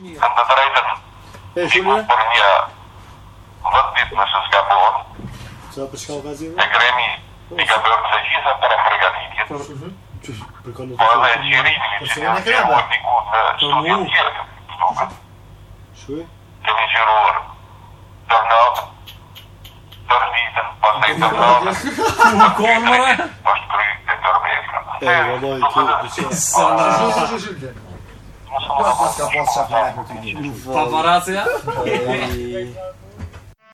Kan dat rijden? Hej Ik moet Julia, voor je wat dit met zijn skapon. só para chegar ao vazio. Ik rem niet. Ik heb ook gezegd, hier zijn er vergaderd. Por quando Maar eu we zijn É, Jul. Ja, Pascal, posso o Paparazzi? Ai,